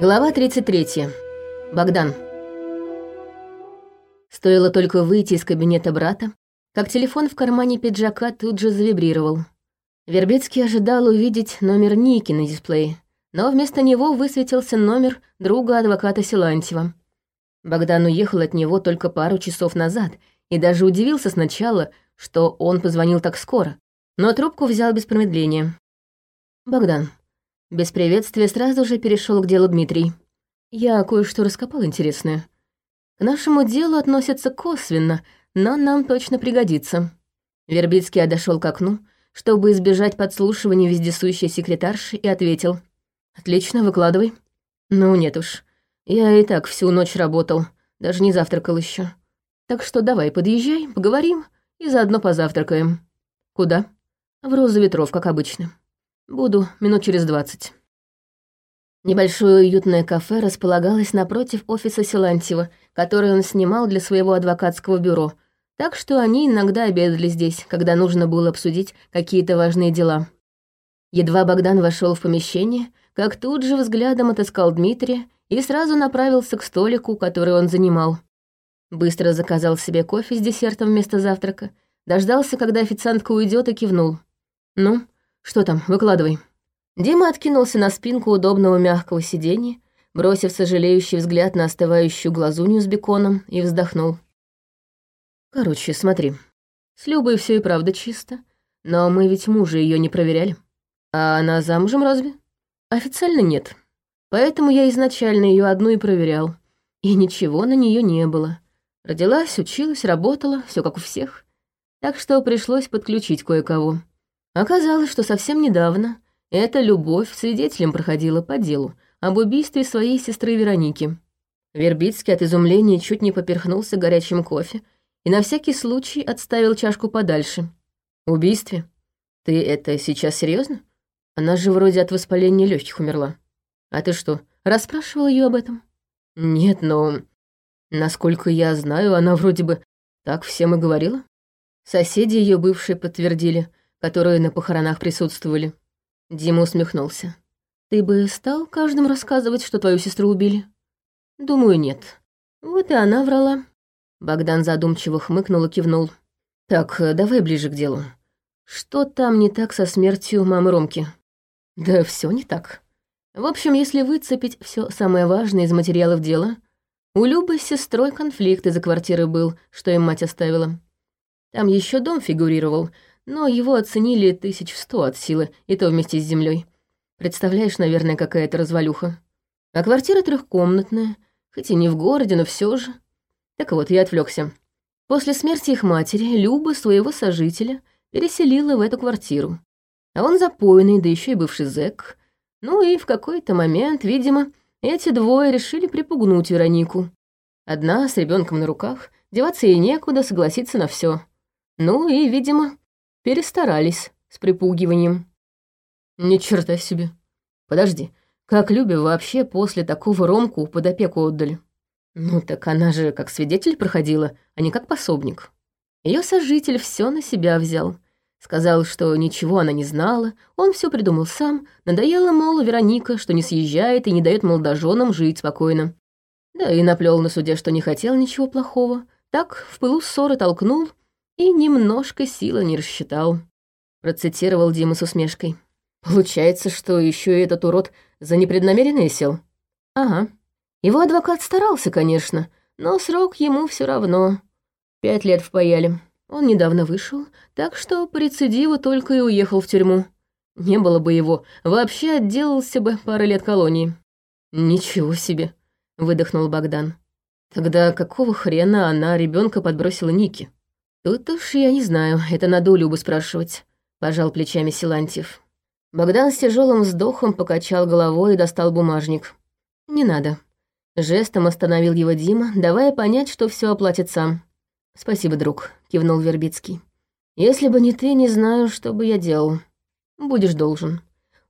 Глава 33. Богдан. Стоило только выйти из кабинета брата, как телефон в кармане пиджака тут же завибрировал. Вербицкий ожидал увидеть номер Ники на дисплее, но вместо него высветился номер друга адвоката Силантьева. Богдан уехал от него только пару часов назад и даже удивился сначала, что он позвонил так скоро, но трубку взял без промедления. «Богдан, без приветствия сразу же перешел к делу Дмитрий. Я кое-что раскопал интересное. К нашему делу относятся косвенно, но нам точно пригодится. Вербицкий отошел к окну, чтобы избежать подслушивания вездесущей секретарши, и ответил. «Отлично, выкладывай». «Ну нет уж, я и так всю ночь работал, даже не завтракал еще. Так что давай, подъезжай, поговорим и заодно позавтракаем». «Куда?» «В Розу ветров, как обычно». Буду минут через двадцать. Небольшое уютное кафе располагалось напротив офиса Силантьева, который он снимал для своего адвокатского бюро, так что они иногда обедали здесь, когда нужно было обсудить какие-то важные дела. Едва Богдан вошел в помещение, как тут же взглядом отыскал Дмитрия и сразу направился к столику, который он занимал. Быстро заказал себе кофе с десертом вместо завтрака, дождался, когда официантка уйдет, и кивнул. «Ну, что там, выкладывай». Дима откинулся на спинку удобного мягкого сиденья, бросив сожалеющий взгляд на остывающую глазунью с беконом, и вздохнул. «Короче, смотри. С Любой все и правда чисто, но мы ведь мужа ее не проверяли. А она замужем разве? Официально нет. Поэтому я изначально ее одну и проверял. И ничего на нее не было. Родилась, училась, работала, все как у всех. Так что пришлось подключить кое-кого. Оказалось, что совсем недавно эта любовь свидетелем проходила по делу об убийстве своей сестры Вероники. Вербицкий от изумления чуть не поперхнулся горячим кофе и на всякий случай отставил чашку подальше. «Убийстве? Ты это сейчас серьезно? Она же вроде от воспаления легких умерла. А ты что, расспрашивал ее об этом?» «Нет, но... Насколько я знаю, она вроде бы так всем и говорила. Соседи ее бывшие подтвердили, которые на похоронах присутствовали. Дима усмехнулся. «Ты бы стал каждому рассказывать, что твою сестру убили?» «Думаю, нет. Вот и она врала». Богдан задумчиво хмыкнул и кивнул. «Так, давай ближе к делу. Что там не так со смертью мамы Ромки?» «Да все не так. В общем, если выцепить все самое важное из материалов дела, у Любы с сестрой конфликт из-за квартиры был, что им мать оставила. Там еще дом фигурировал, но его оценили тысяч в сто от силы, и то вместе с землей. Представляешь, наверное, какая-то развалюха. А квартира трехкомнатная, хоть и не в городе, но все же. Так вот, я отвлекся. После смерти их матери Люба своего сожителя переселила в эту квартиру. А он запойный, да еще и бывший зэк. Ну и в какой-то момент, видимо, эти двое решили припугнуть Веронику. Одна с ребенком на руках, деваться ей некуда, согласиться на все. Ну и, видимо, Перестарались с припугиванием. Ни черта себе. Подожди, как Любе вообще после такого Ромку под опеку отдали? Ну так она же как свидетель проходила, а не как пособник. Ее сожитель все на себя взял. Сказал, что ничего она не знала, он все придумал сам, надоело, мол, Вероника, что не съезжает и не дает молодоженам жить спокойно. Да и наплел на суде, что не хотел ничего плохого. Так, в пылу ссоры толкнул, и немножко силы не рассчитал. Процитировал Дима с усмешкой. Получается, что еще и этот урод за непреднамеренное сел? Ага. Его адвокат старался, конечно, но срок ему все равно. Пять лет впаяли. Он недавно вышел, так что по рецидиву только и уехал в тюрьму. Не было бы его, вообще отделался бы пары лет колонии. «Ничего себе!» — выдохнул Богдан. «Тогда какого хрена она ребенка подбросила Ники?» «Тут уж я не знаю, это надо у Любы спрашивать», — пожал плечами Силантьев. Богдан с тяжелым вздохом покачал головой и достал бумажник. «Не надо». Жестом остановил его Дима, давая понять, что все оплатит сам. «Спасибо, друг», — кивнул Вербицкий. «Если бы не ты, не знаю, что бы я делал. Будешь должен».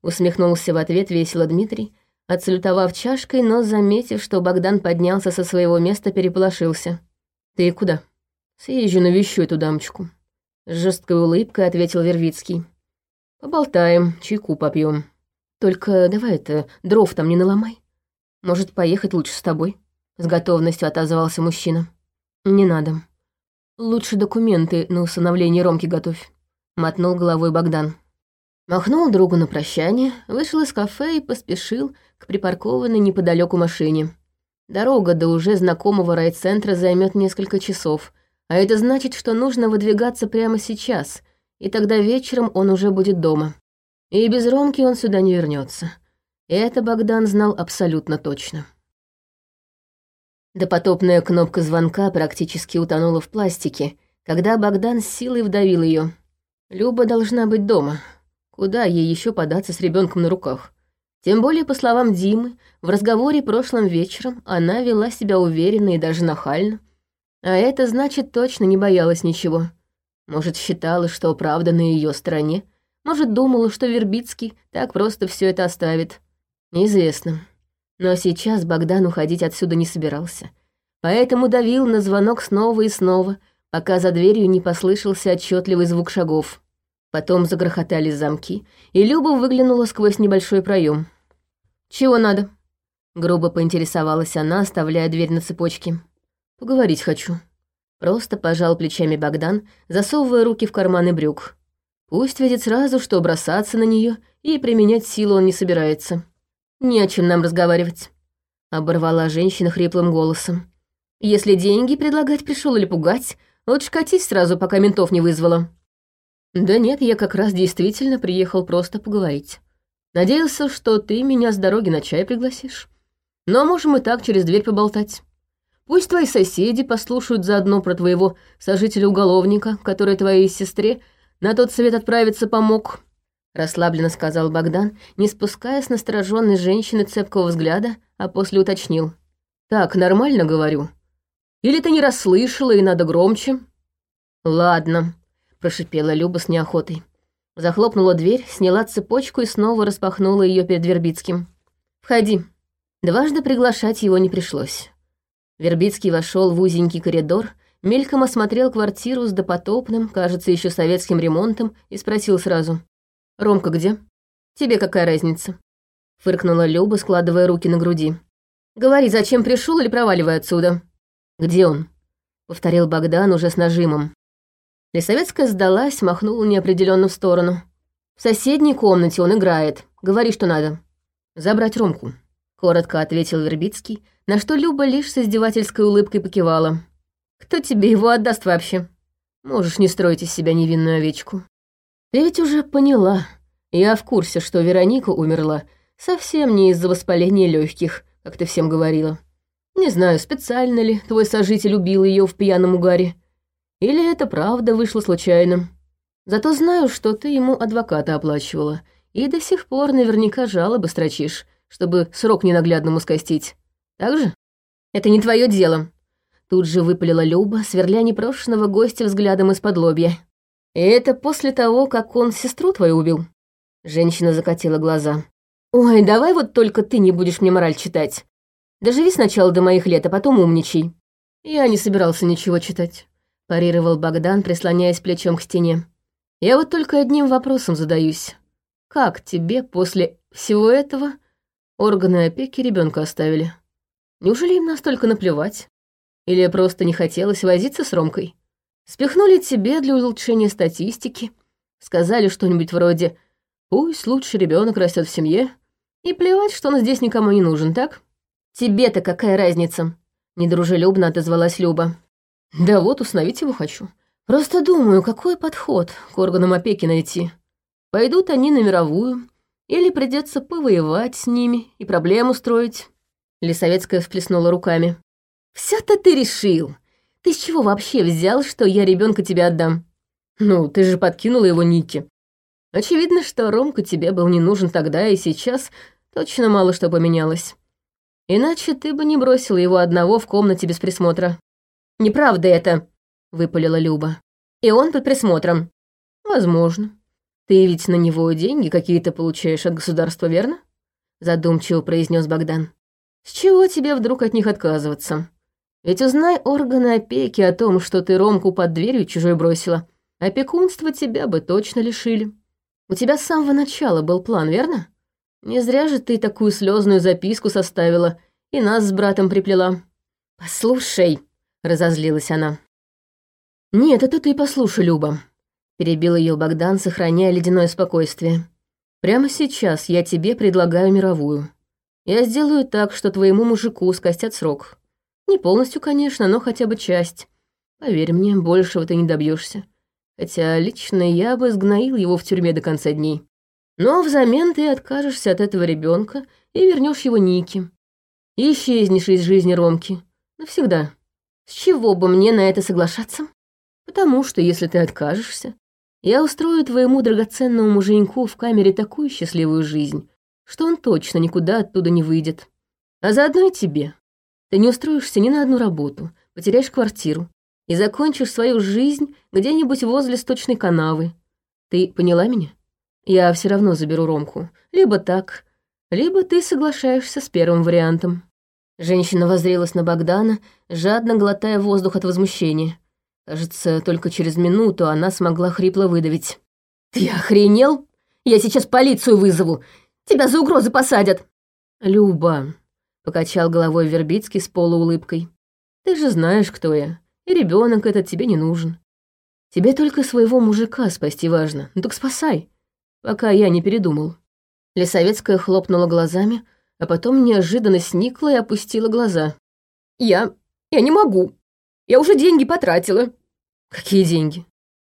Усмехнулся в ответ весело Дмитрий, отсалютовав чашкой, но, заметив, что Богдан поднялся со своего места, переполошился. «Ты куда?» «Съезжу навещу эту дамочку», — с жесткой улыбкой ответил Вервицкий. «Поболтаем, чайку попьем. Только давай это, дров там не наломай. Может, поехать лучше с тобой?» С готовностью отозвался мужчина. «Не надо. Лучше документы на усыновление Ромки готовь», — мотнул головой Богдан. Махнул другу на прощание, вышел из кафе и поспешил к припаркованной неподалеку машине. Дорога до уже знакомого райцентра займет несколько часов, а это значит, что нужно выдвигаться прямо сейчас, и тогда вечером он уже будет дома. И без Ромки он сюда не вернется. Это Богдан знал абсолютно точно. Допотопная кнопка звонка практически утонула в пластике, когда Богдан с силой вдавил ее. Люба должна быть дома. Куда ей еще податься с ребенком на руках? Тем более, по словам Димы, в разговоре прошлым вечером она вела себя уверенно и даже нахально. А это значит, точно не боялась ничего. Может, считала, что правда на ее стороне. Может, думала, что Вербицкий так просто все это оставит. Неизвестно. Но сейчас Богдан уходить отсюда не собирался. Поэтому давил на звонок снова и снова, пока за дверью не послышался отчетливый звук шагов. Потом загрохотали замки, и Люба выглянула сквозь небольшой проем. «Чего надо?» Грубо поинтересовалась она, оставляя дверь на цепочке. «Поговорить хочу». Просто пожал плечами Богдан, засовывая руки в карманы брюк. Пусть видит сразу, что бросаться на нее и применять силу он не собирается. «Не о чем нам разговаривать», — оборвала женщина хриплым голосом. «Если деньги предлагать пришел или пугать, лучше катись сразу, пока ментов не вызвала». «Да нет, я как раз действительно приехал просто поговорить. Надеялся, что ты меня с дороги на чай пригласишь. Но можем и так через дверь поболтать. Пусть твои соседи послушают заодно про твоего сожителя-уголовника, который твоей сестре на тот свет отправиться помог. — расслабленно сказал Богдан, не спуская с настороженной женщины цепкого взгляда, а после уточнил. «Так, нормально говорю? Или ты не расслышала и надо громче?» «Ладно», — прошипела Люба с неохотой. Захлопнула дверь, сняла цепочку и снова распахнула ее перед Вербицким. «Входи». Дважды приглашать его не пришлось. Вербицкий вошел в узенький коридор, мельком осмотрел квартиру с допотопным, кажется, еще советским ремонтом и спросил сразу. «Ромка где?» «Тебе какая разница?» Фыркнула Люба, складывая руки на груди. «Говори, зачем пришел или проваливай отсюда?» «Где он?» Повторил Богдан уже с нажимом. Лисовецкая сдалась, махнула неопределенно в сторону. «В соседней комнате он играет. Говори, что надо». «Забрать Ромку», — коротко ответил Вербицкий, на что Люба лишь с издевательской улыбкой покивала. «Кто тебе его отдаст вообще?» «Можешь не строить из себя невинную овечку». Ты ведь уже поняла. Я в курсе, что Вероника умерла совсем не из-за воспаления легких, как ты всем говорила. Не знаю, специально ли твой сожитель убил ее в пьяном угаре. Или это правда вышло случайно. Зато знаю, что ты ему адвоката оплачивала, и до сих пор наверняка жалобы строчишь, чтобы срок ненаглядному скостить. Так же? Это не твое дело. Тут же выпалила Люба, сверля непрошенного гостя взглядом из-под лобья. И это после того, как он сестру твою убил?» Женщина закатила глаза. «Ой, давай вот только ты не будешь мне мораль читать. Доживи сначала до моих лет, а потом умничай». «Я не собирался ничего читать», — парировал Богдан, прислоняясь плечом к стене. «Я вот только одним вопросом задаюсь. Как тебе после всего этого органы опеки ребенка оставили? Неужели им настолько наплевать? Или просто не хотелось возиться с Ромкой?» Спихнули тебе для улучшения статистики. Сказали что-нибудь вроде «Пусть лучше ребенок растет в семье». И плевать, что он здесь никому не нужен, так? Тебе-то какая разница? Недружелюбно отозвалась Люба. Да вот, установить его хочу. Просто думаю, какой подход к органам опеки найти. Пойдут они на мировую, или придется повоевать с ними и проблему строить. Лисовецкая всплеснула руками. «Всё-то ты решил. Ты с чего вообще взял, что я ребенка тебе отдам? Ну, ты же подкинула его Нике. Очевидно, что Ромка тебе был не нужен тогда, и сейчас точно мало что поменялось. Иначе ты бы не бросила его одного в комнате без присмотра. Неправда это, выпалила Люба. И он под присмотром. Возможно. Ты ведь на него деньги какие-то получаешь от государства, верно? Задумчиво произнес Богдан. С чего тебе вдруг от них отказываться? Ведь узнай органы опеки о том, что ты Ромку под дверью чужой бросила, опекунство тебя бы точно лишили. У тебя с самого начала был план, верно? Не зря же ты такую слезную записку составила и нас с братом приплела. «Послушай», — разозлилась она. «Нет, это ты послушай, Люба», — перебил ее Богдан, сохраняя ледяное спокойствие. «Прямо сейчас я тебе предлагаю мировую. Я сделаю так, что твоему мужику скостят срок. Не полностью, конечно, но хотя бы часть. Поверь мне, большего ты не добьешься. Хотя лично я бы сгноил его в тюрьме до конца дней. Но взамен ты откажешься от этого ребенка и вернешь его Нике. И исчезнешь из жизни Ромки. Навсегда. С чего бы мне на это соглашаться? Потому что, если ты откажешься, я устрою твоему драгоценному муженьку в камере такую счастливую жизнь, что он точно никуда оттуда не выйдет. А заодно и тебе. Ты не устроишься ни на одну работу, потеряешь квартиру и закончишь свою жизнь где-нибудь возле сточной канавы. Ты поняла меня? Я все равно заберу Ромку. Либо так, либо ты соглашаешься с первым вариантом». Женщина воззрелась на Богдана, жадно глотая воздух от возмущения. Кажется, только через минуту она смогла хрипло выдавить. «Ты охренел? Я сейчас полицию вызову. Тебя за угрозы посадят». «Люба», — покачал головой Вербицкий с полуулыбкой. «Ты же знаешь, кто я, и ребенок этот тебе не нужен. Тебе только своего мужика спасти важно, ну так спасай пока я не передумал. Лисовецкая хлопнула глазами, а потом неожиданно сникла и опустила глаза. «Я... я не могу. Я уже деньги потратила». «Какие деньги?»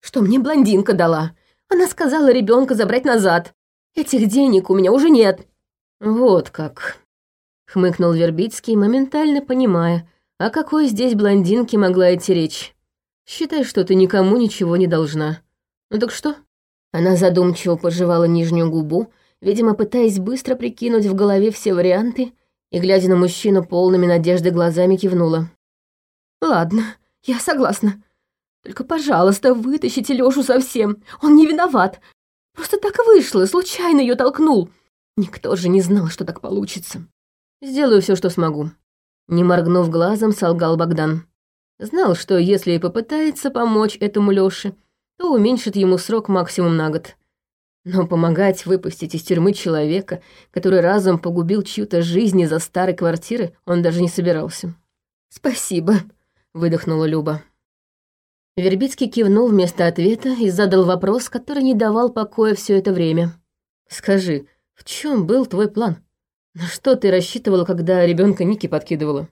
«Что мне блондинка дала. Она сказала ребенка забрать назад. Этих денег у меня уже нет». «Вот как», — хмыкнул Вербицкий, моментально понимая, о какой здесь блондинке могла идти речь. «Считай, что ты никому ничего не должна. Ну так что, она задумчиво пожевала нижнюю губу, видимо, пытаясь быстро прикинуть в голове все варианты, и, глядя на мужчину полными надежды глазами, кивнула. «Ладно, я согласна. Только, пожалуйста, вытащите Лёшу совсем. Он не виноват. Просто так вышло, случайно ее толкнул. Никто же не знал, что так получится. Сделаю все, что смогу». Не моргнув глазом, солгал Богдан. Знал, что если и попытается помочь этому Лёше, то уменьшит ему срок максимум на год. Но помогать выпустить из тюрьмы человека, который разом погубил чью-то жизнь из-за старой квартиры, он даже не собирался. «Спасибо», — выдохнула Люба. Вербицкий кивнул вместо ответа и задал вопрос, который не давал покоя все это время. «Скажи, в чем был твой план? На что ты рассчитывала, когда ребенка Ники подкидывала?»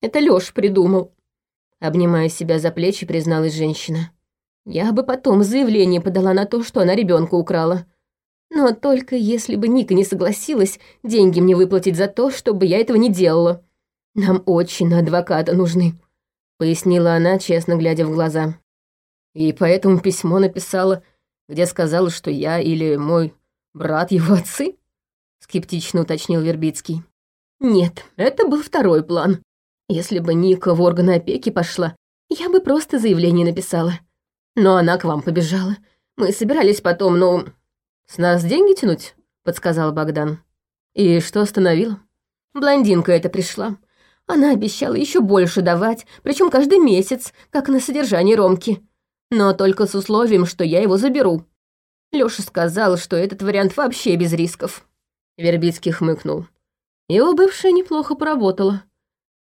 «Это Лёш придумал», — обнимая себя за плечи, призналась женщина. Я бы потом заявление подала на то, что она ребенка украла. Но только если бы Ника не согласилась деньги мне выплатить за то, чтобы я этого не делала. Нам очень адвоката нужны», — пояснила она, честно глядя в глаза. И поэтому письмо написала, где сказала, что я или мой брат его отцы? Скептично уточнил Вербицкий. Нет, это был второй план. Если бы Ника в органы опеки пошла, я бы просто заявление написала. Но она к вам побежала. Мы собирались потом, но... С нас деньги тянуть?» — подсказал Богдан. «И что остановило?» Блондинка эта пришла. Она обещала еще больше давать, причем каждый месяц, как на содержание Ромки. Но только с условием, что я его заберу. Лёша сказал, что этот вариант вообще без рисков. Вербицкий хмыкнул. Его бывшая неплохо поработала.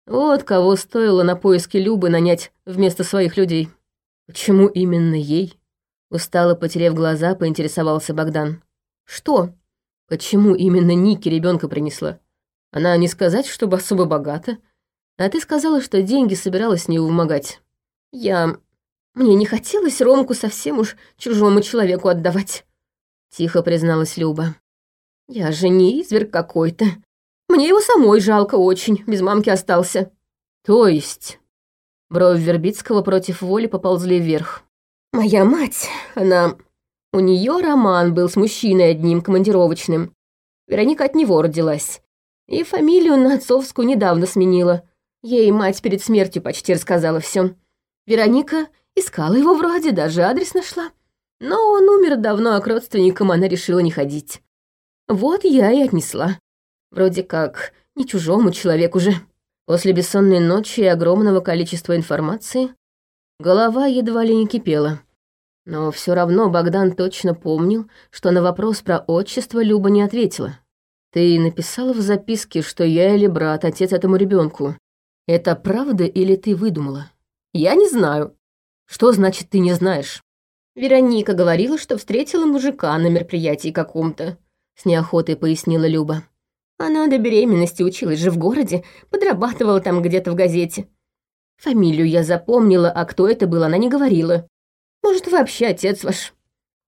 Вот кого стоило на поиски Любы нанять вместо своих людей. «Почему именно ей?» Устало потеряв глаза, поинтересовался Богдан. «Что? Почему именно Ники ребенка принесла? Она не сказать, чтобы особо богата. А ты сказала, что деньги собиралась с нее вымогать. Я... Мне не хотелось Ромку совсем уж чужому человеку отдавать», — тихо призналась Люба. «Я же не изверг какой-то. Мне его самой жалко очень, без мамки остался». «То есть...» Брови Вербицкого против воли поползли вверх. «Моя мать, она... У нее роман был с мужчиной одним командировочным. Вероника от него родилась. И фамилию на отцовскую недавно сменила. Ей мать перед смертью почти рассказала все. Вероника искала его вроде, даже адрес нашла. Но он умер давно, а к родственникам она решила не ходить. Вот я и отнесла. Вроде как не чужому человеку же. После бессонной ночи и огромного количества информации голова едва ли не кипела. Но все равно Богдан точно помнил, что на вопрос про отчество Люба не ответила. Ты написала в записке, что я или брат, отец этому ребенку. Это правда или ты выдумала? Я не знаю. Что значит ты не знаешь? Вероника говорила, что встретила мужика на мероприятии каком-то. С неохотой пояснила Люба. Она до беременности училась же в городе, подрабатывала там где-то в газете. Фамилию я запомнила, а кто это был, она не говорила. Может, вообще отец ваш?»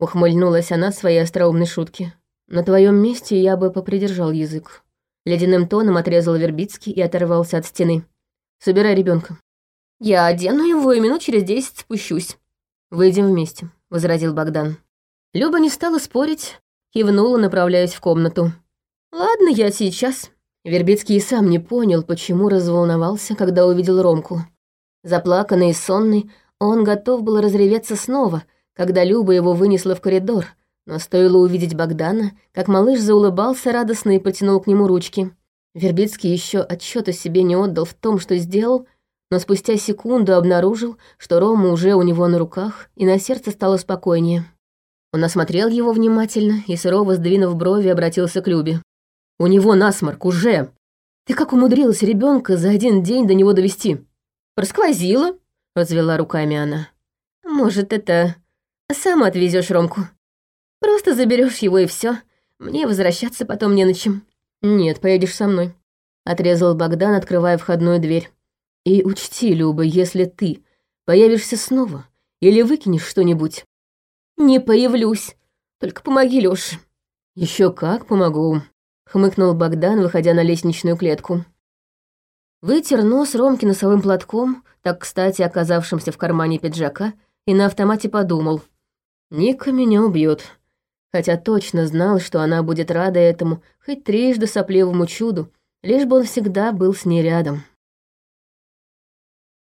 Ухмыльнулась она своей остроумной шутки. «На твоем месте я бы попридержал язык». Ледяным тоном отрезал Вербицкий и оторвался от стены. «Собирай ребенка. «Я одену его и минут через десять спущусь». «Выйдем вместе», — возразил Богдан. Люба не стала спорить, кивнула, направляясь в комнату. «Ладно, я сейчас». Вербицкий и сам не понял, почему разволновался, когда увидел Ромку. Заплаканный и сонный, он готов был разреветься снова, когда Люба его вынесла в коридор, но стоило увидеть Богдана, как малыш заулыбался радостно и потянул к нему ручки. Вербицкий еще отчета себе не отдал в том, что сделал, но спустя секунду обнаружил, что Рома уже у него на руках, и на сердце стало спокойнее. Он осмотрел его внимательно и, сурово сдвинув брови, обратился к Любе. «У него насморк, уже! Ты как умудрилась ребенка за один день до него довести?» «Просквозила», — развела руками она. «Может, это сам отвезешь Ромку? Просто заберешь его и все. Мне возвращаться потом не на чем». «Нет, поедешь со мной», — отрезал Богдан, открывая входную дверь. «И учти, Люба, если ты появишься снова или выкинешь что-нибудь...» «Не появлюсь. Только помоги, Лёше». Еще как помогу», — хмыкнул Богдан, выходя на лестничную клетку. Вытер нос Ромки носовым платком, так кстати оказавшимся в кармане пиджака, и на автомате подумал. «Ника меня убьет, хотя точно знал, что она будет рада этому, хоть трижды сопливому чуду, лишь бы он всегда был с ней рядом.